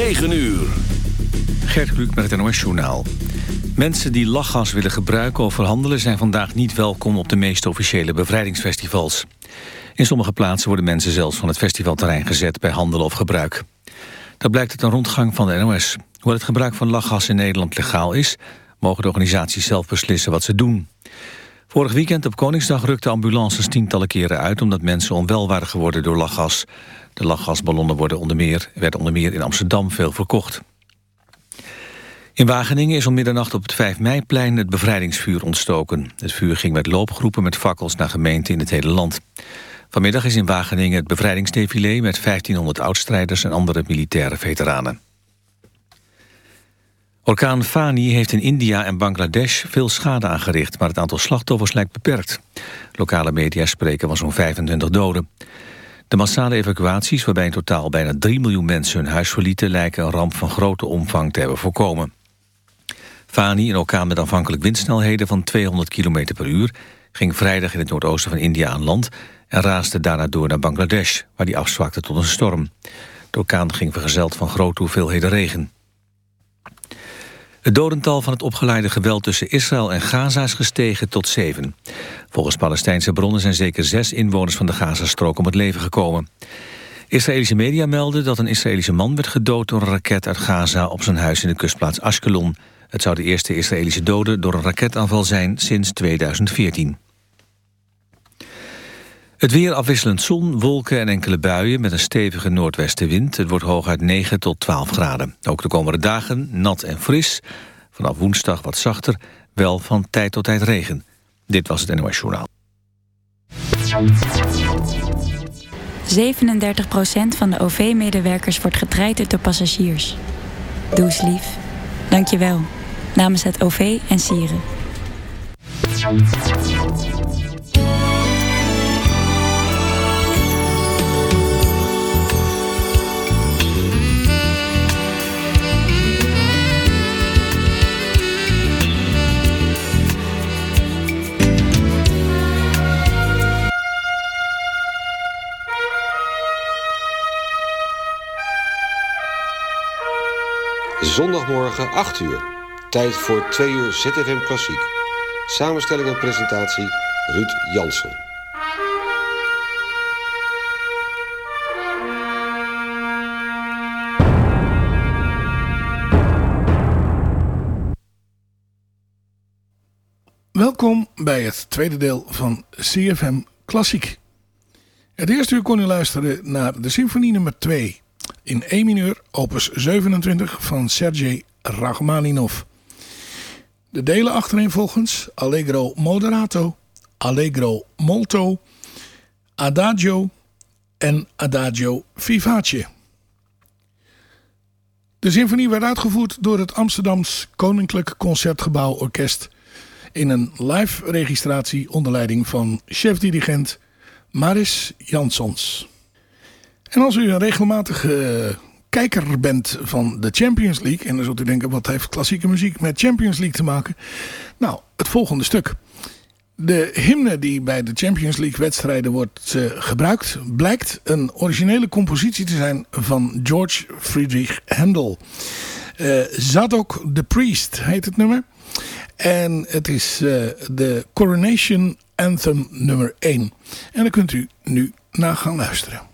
9 uur. Gert Kluk met het NOS-journaal. Mensen die lachgas willen gebruiken of verhandelen... zijn vandaag niet welkom op de meest officiële bevrijdingsfestivals. In sommige plaatsen worden mensen zelfs van het festivalterrein gezet... bij handel of gebruik. Dat blijkt uit een rondgang van de NOS. Hoewel het gebruik van lachgas in Nederland legaal is... mogen de organisaties zelf beslissen wat ze doen. Vorig weekend op Koningsdag rukten ambulances tientallen keren uit... omdat mensen onwel waren geworden door lachgas. De lachgasballonnen worden onder meer, werden onder meer in Amsterdam veel verkocht. In Wageningen is om middernacht op het 5 meiplein het bevrijdingsvuur ontstoken. Het vuur ging met loopgroepen met fakkels naar gemeenten in het hele land. Vanmiddag is in Wageningen het bevrijdingsdefilé met 1500 oudstrijders en andere militaire veteranen. Orkaan Fani heeft in India en Bangladesh veel schade aangericht... maar het aantal slachtoffers lijkt beperkt. Lokale media spreken van zo'n 25 doden. De massale evacuaties, waarbij in totaal bijna 3 miljoen mensen hun huis verlieten... lijken een ramp van grote omvang te hebben voorkomen. Fani, een orkaan met aanvankelijk windsnelheden van 200 km per uur... ging vrijdag in het noordoosten van India aan land... en raasde daarna door naar Bangladesh, waar die afzwakte tot een storm. De orkaan ging vergezeld van grote hoeveelheden regen. Het dodental van het opgeleide geweld tussen Israël en Gaza is gestegen tot zeven. Volgens Palestijnse bronnen zijn zeker zes inwoners van de Gazastrook om het leven gekomen. Israëlische media melden dat een Israëlische man werd gedood door een raket uit Gaza op zijn huis in de kustplaats Ashkelon. Het zou de eerste Israëlische dode door een raketaanval zijn sinds 2014. Het weer afwisselend zon, wolken en enkele buien met een stevige noordwestenwind. Het wordt hooguit 9 tot 12 graden. Ook de komende dagen nat en fris. Vanaf woensdag wat zachter, wel van tijd tot tijd regen. Dit was het NOS Journaal. 37% van de OV-medewerkers wordt getraind door passagiers. Doe eens lief. Dank je wel. Namens het OV en Sieren. Zondagmorgen 8 uur. Tijd voor 2 uur ZFM Klassiek. Samenstelling en presentatie Ruud Jansen. Welkom bij het tweede deel van CFM Klassiek. Het eerste uur kon u luisteren naar de symfonie nummer 2 in E mineur, opus 27 van Sergei Rachmaninov. De delen achtereenvolgens Allegro moderato, Allegro molto, Adagio en Adagio vivace. De symfonie werd uitgevoerd door het Amsterdams Koninklijk Concertgebouw Orkest in een live registratie onder leiding van chef-dirigent Maris Jansons. En als u een regelmatige kijker bent van de Champions League... en dan zult u denken, wat heeft klassieke muziek met Champions League te maken? Nou, het volgende stuk. De hymne die bij de Champions League wedstrijden wordt uh, gebruikt... blijkt een originele compositie te zijn van George Friedrich Handel. Uh, Zadok the Priest heet het nummer. En het is de Coronation Anthem nummer 1. En daar kunt u nu naar gaan luisteren.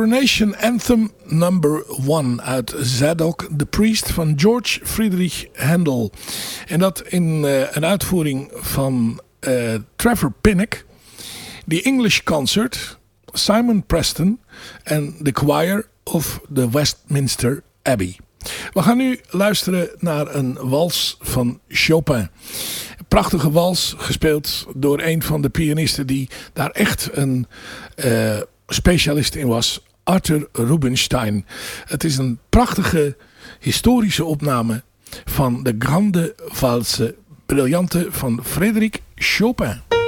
Coronation Anthem number 1 uit Zadok the Priest van George Friedrich Handel. En dat in uh, een uitvoering van uh, Trevor Pinnock, The English Concert, Simon Preston en The Choir of the Westminster Abbey. We gaan nu luisteren naar een wals van Chopin. Een prachtige wals, gespeeld door een van de pianisten die daar echt een uh, specialist in was. Arthur Rubinstein. Het is een prachtige historische opname van de Grande Valse Briljante van Frédéric Chopin.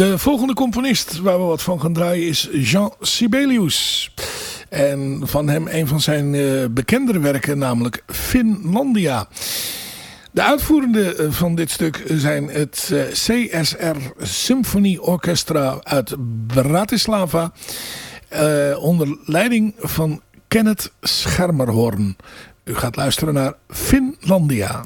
De volgende componist waar we wat van gaan draaien is Jean Sibelius. En van hem een van zijn uh, bekendere werken, namelijk Finlandia. De uitvoerende van dit stuk zijn het uh, CSR Symphony Orchestra uit Bratislava. Onder leiding van Kenneth Schermerhorn. U gaat luisteren naar Finlandia.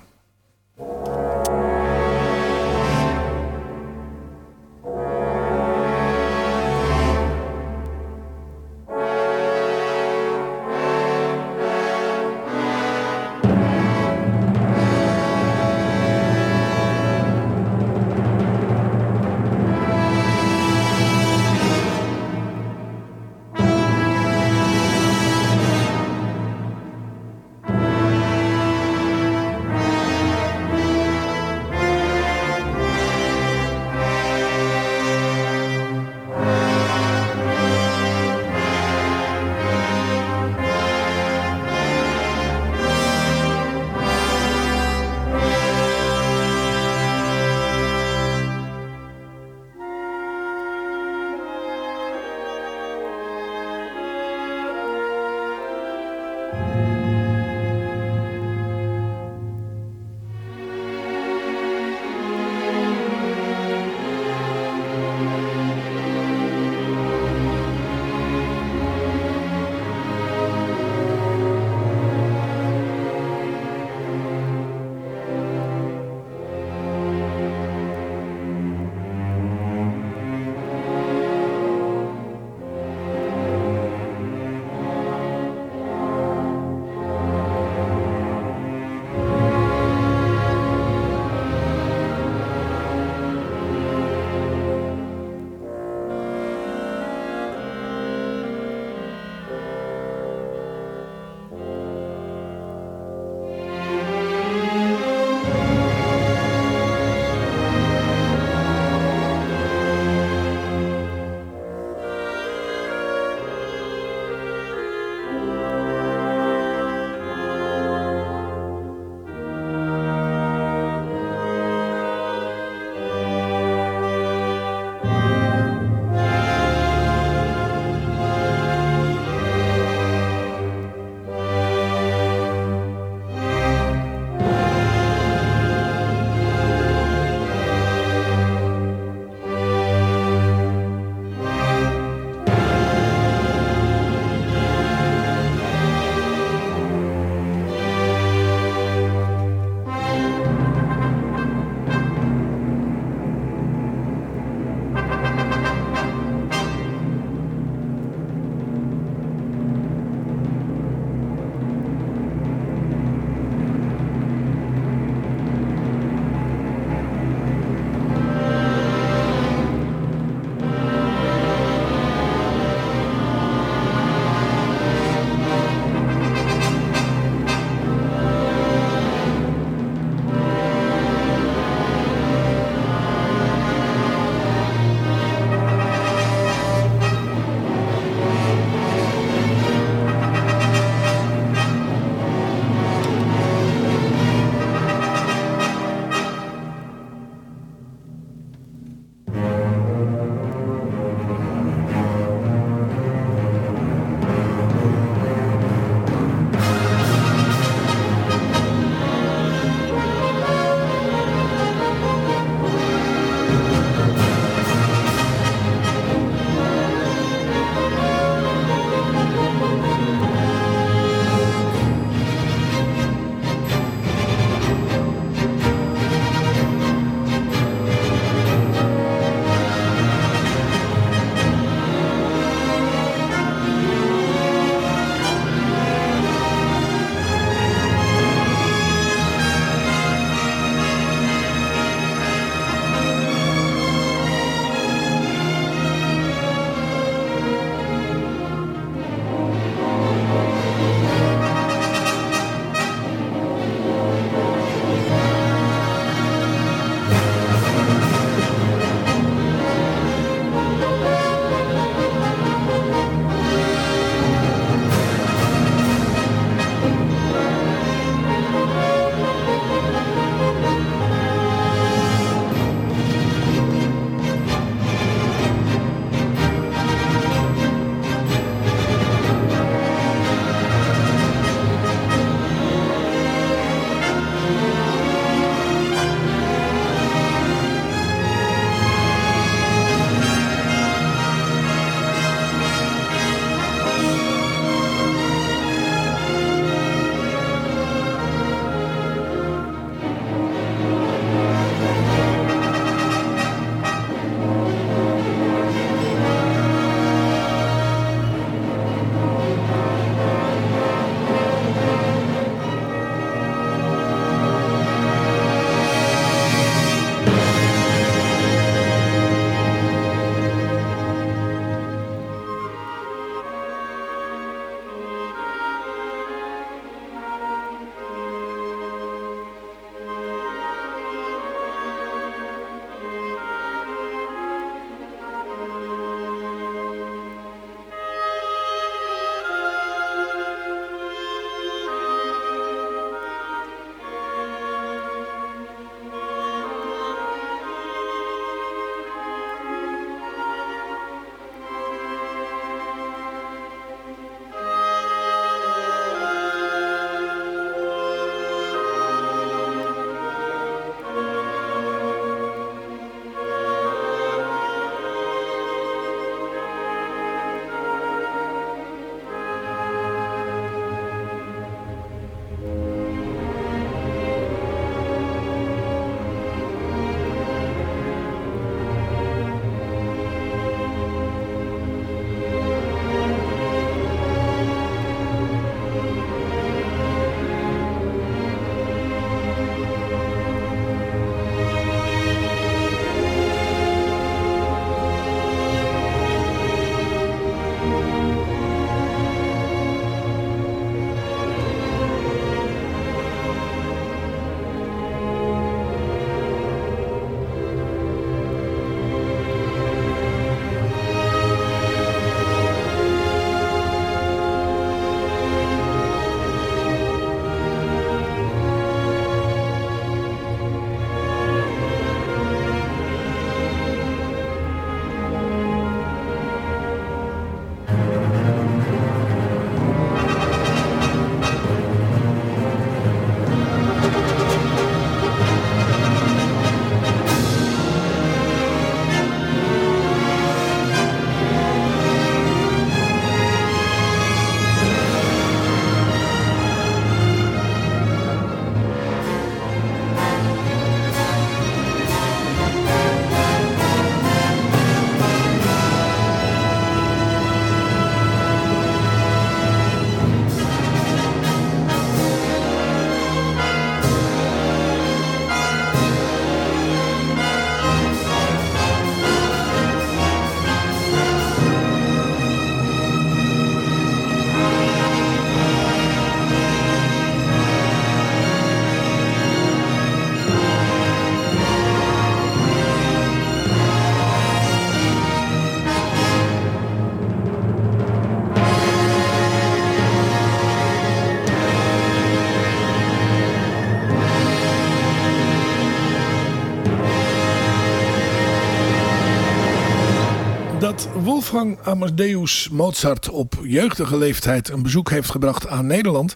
Wolfgang Amadeus Mozart op jeugdige leeftijd een bezoek heeft gebracht aan Nederland.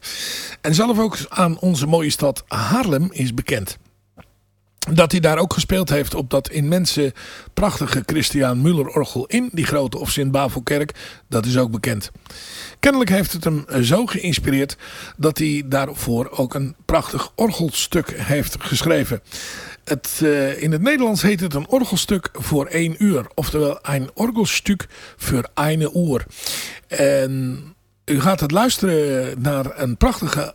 En zelf ook aan onze mooie stad Haarlem is bekend. Dat hij daar ook gespeeld heeft op dat immense prachtige Christian Müller orgel in die grote of Sint-Bavelkerk, dat is ook bekend. Kennelijk heeft het hem zo geïnspireerd dat hij daarvoor ook een prachtig orgelstuk heeft geschreven. Het, uh, in het Nederlands heet het een orgelstuk voor één uur. Oftewel een orgelstuk voor een uur. En u gaat het luisteren naar een prachtige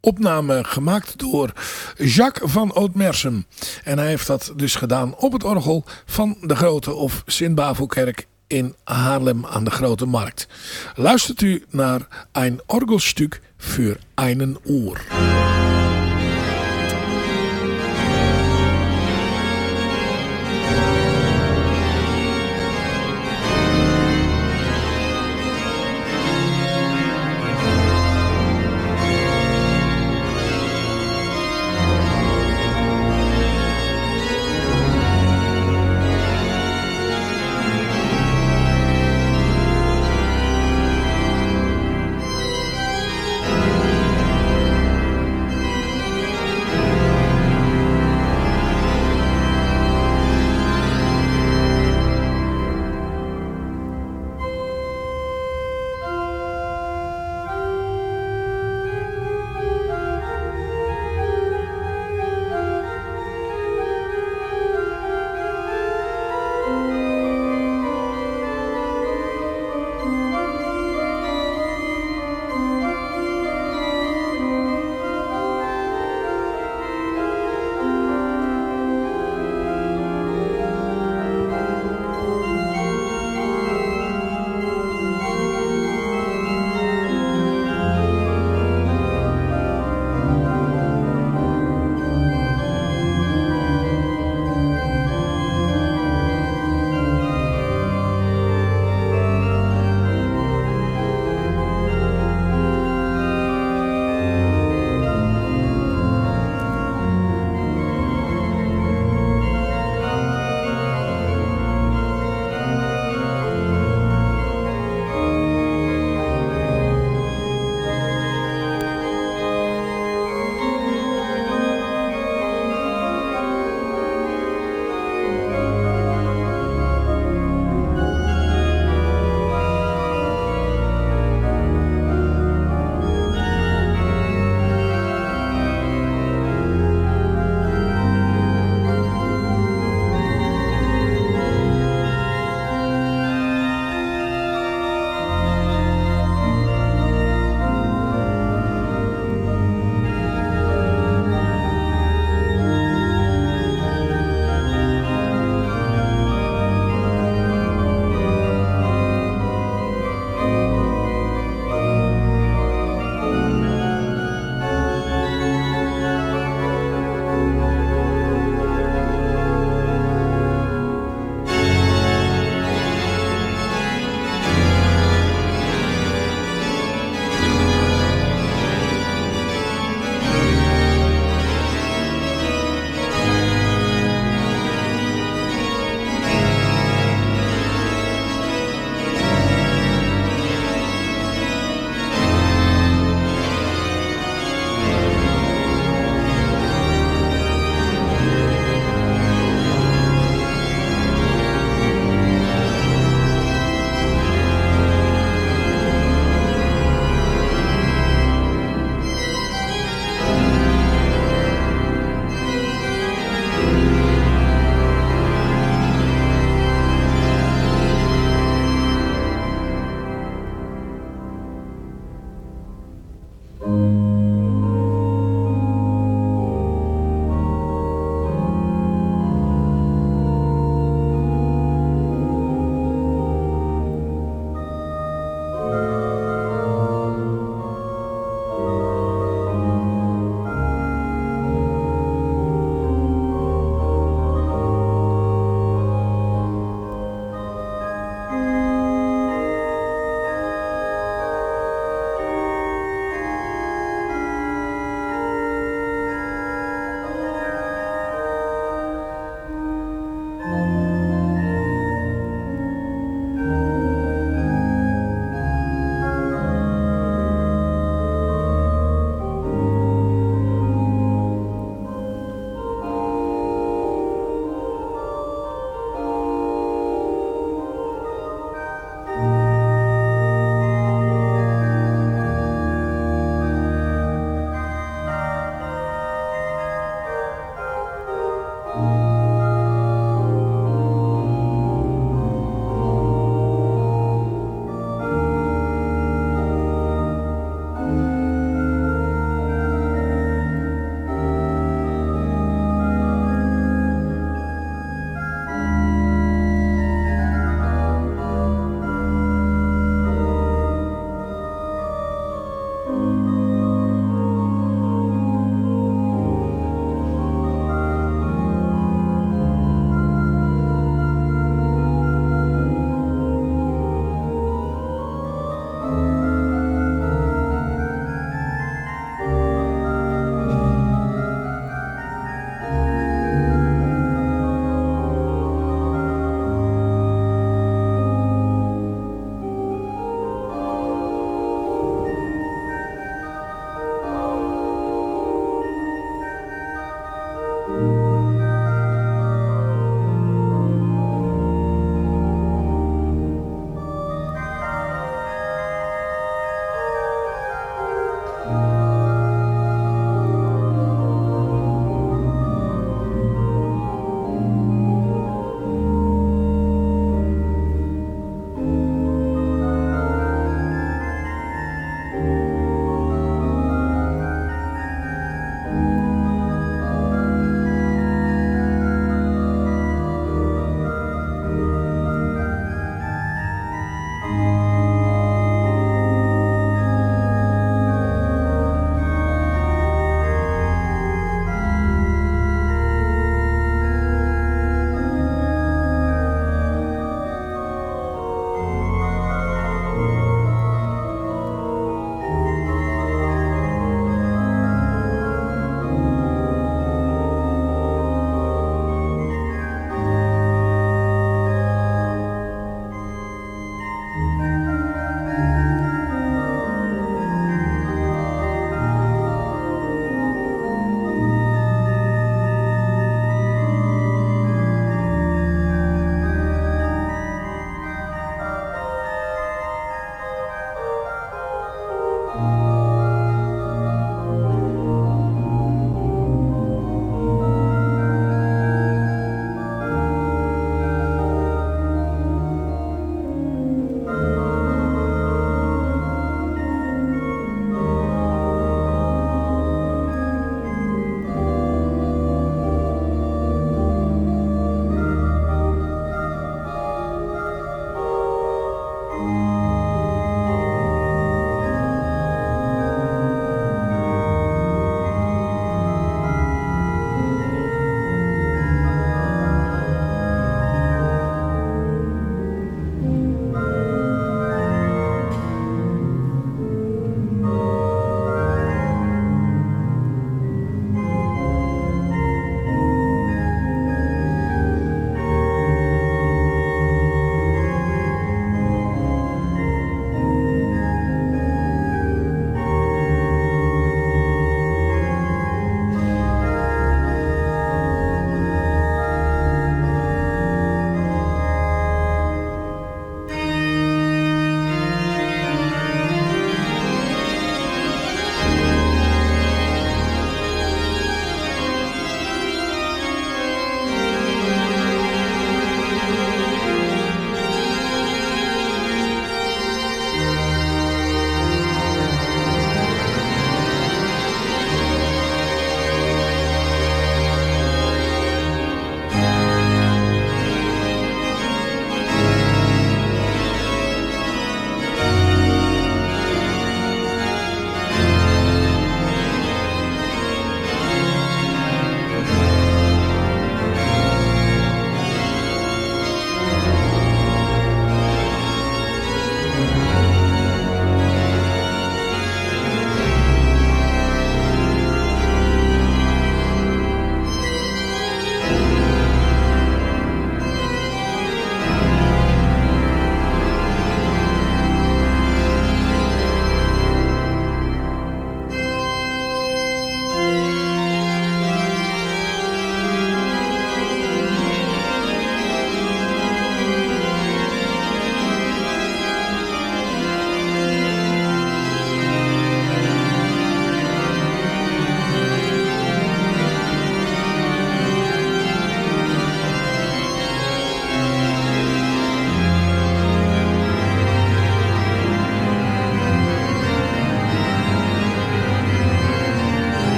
opname gemaakt door Jacques van Ootmersum. En hij heeft dat dus gedaan op het orgel van de Grote of Sint-Bavelkerk in Haarlem aan de Grote Markt. Luistert u naar een orgelstuk voor een uur.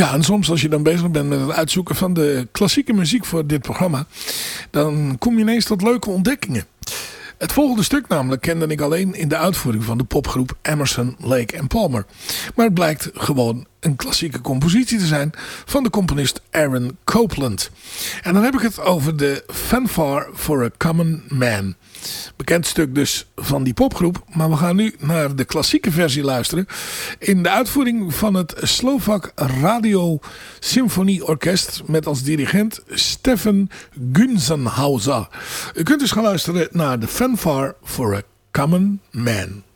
Ja, en soms als je dan bezig bent met het uitzoeken van de klassieke muziek voor dit programma, dan kom je ineens tot leuke ontdekkingen. Het volgende stuk namelijk kende ik alleen in de uitvoering van de popgroep Emerson, Lake Palmer. Maar het blijkt gewoon een klassieke compositie te zijn van de componist Aaron Copland. En dan heb ik het over de Fanfare for a Common Man. Bekend stuk dus van die popgroep. Maar we gaan nu naar de klassieke versie luisteren. In de uitvoering van het Slovak Radio Symfonieorkest. Met als dirigent Stefan Gunzenhauser. U kunt dus gaan luisteren naar de Fanfare for a Common Man.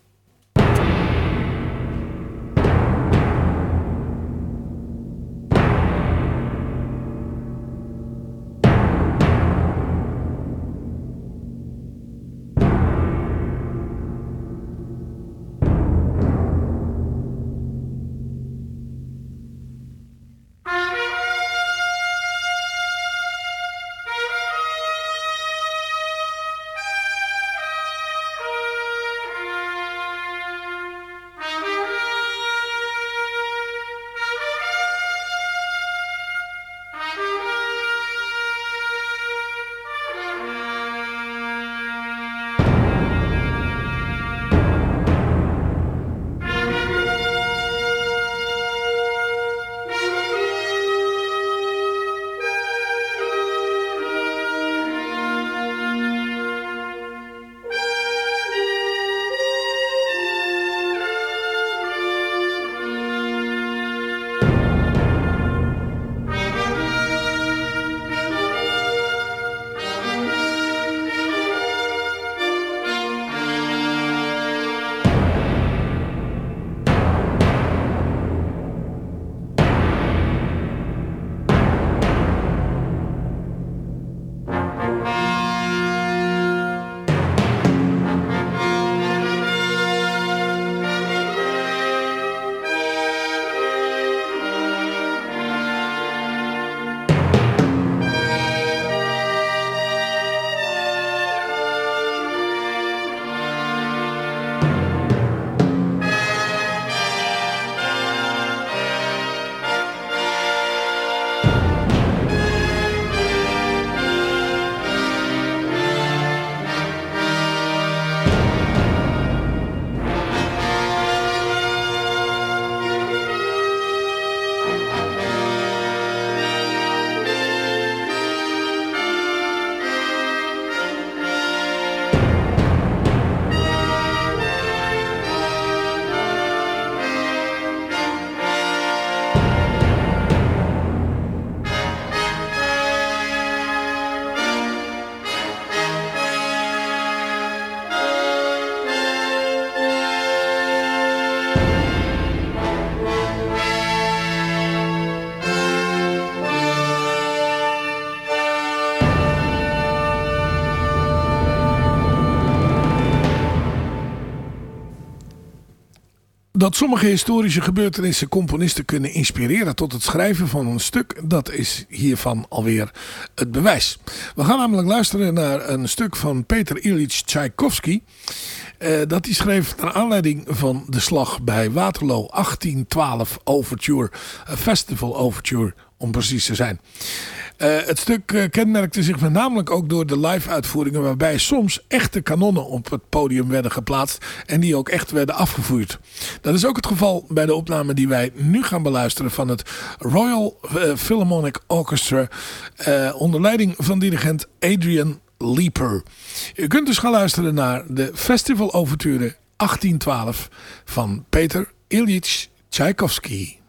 Dat sommige historische gebeurtenissen componisten kunnen inspireren tot het schrijven van een stuk, dat is hiervan alweer het bewijs. We gaan namelijk luisteren naar een stuk van Peter Ilyich Tchaikovsky. Eh, dat hij schreef naar aanleiding van de slag bij Waterloo 1812 Overture, Festival Overture om precies te zijn. Uh, het stuk uh, kenmerkte zich met namelijk ook door de live uitvoeringen waarbij soms echte kanonnen op het podium werden geplaatst en die ook echt werden afgevoerd. Dat is ook het geval bij de opname die wij nu gaan beluisteren van het Royal uh, Philharmonic Orchestra onder leiding van dirigent Adrian Leeper. U kunt dus gaan luisteren naar de Festival Overture 1812 van Peter Ilyich Tchaikovsky.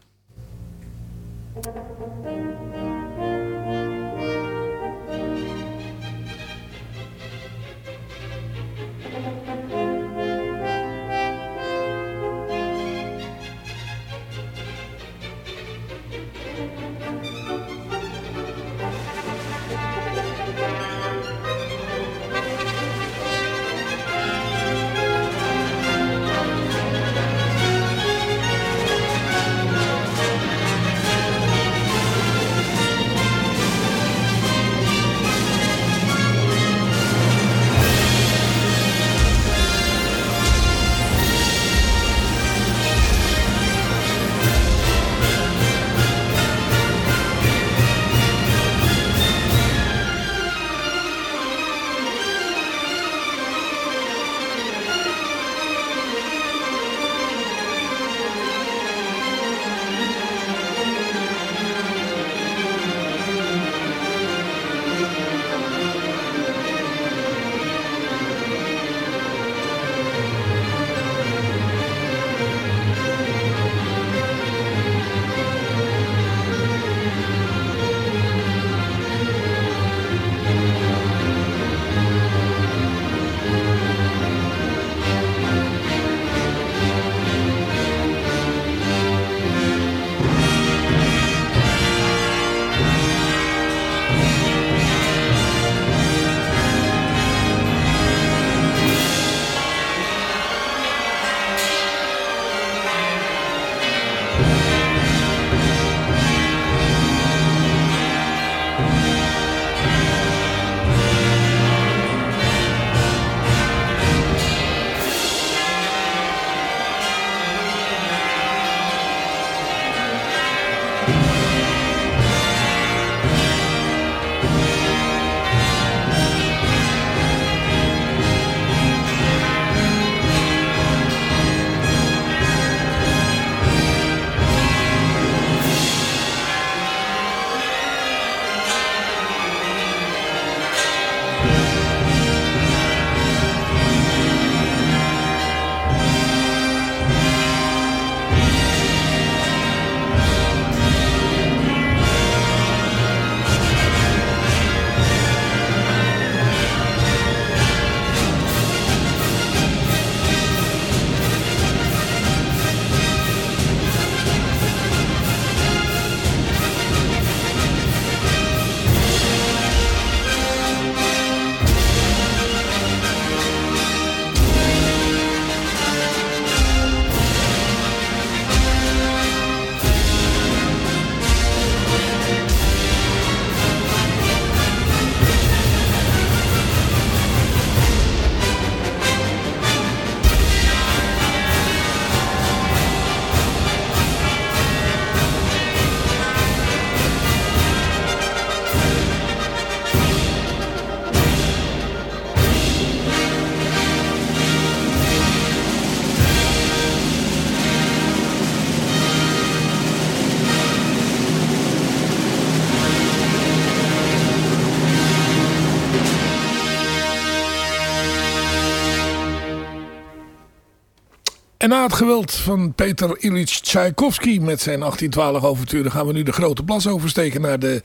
Na het geweld van Peter Ilyich Tchaikovsky met zijn 1812 overturen gaan we nu de grote plas oversteken naar de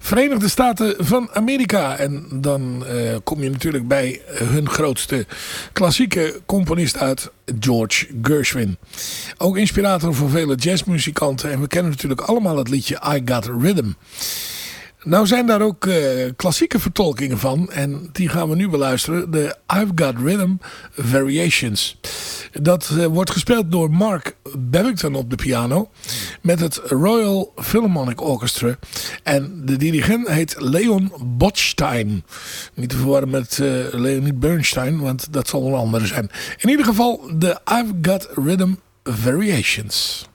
Verenigde Staten van Amerika. En dan uh, kom je natuurlijk bij hun grootste klassieke componist uit, George Gershwin. Ook inspirator voor vele jazzmuzikanten en we kennen natuurlijk allemaal het liedje I Got Rhythm. Nou zijn daar ook uh, klassieke vertolkingen van. En die gaan we nu beluisteren. De I've Got Rhythm Variations. Dat uh, wordt gespeeld door Mark Babington op de piano. Met het Royal Philharmonic Orchestra. En de dirigent heet Leon Botstein. Niet te verwarren met uh, Leonid Bernstein. Want dat zal een andere zijn. In ieder geval de I've Got Rhythm Variations.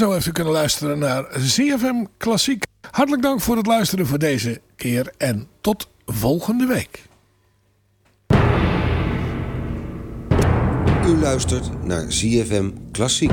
Zo heeft u kunnen luisteren naar ZFM Klassiek. Hartelijk dank voor het luisteren voor deze keer en tot volgende week. U luistert naar ZFM Klassiek.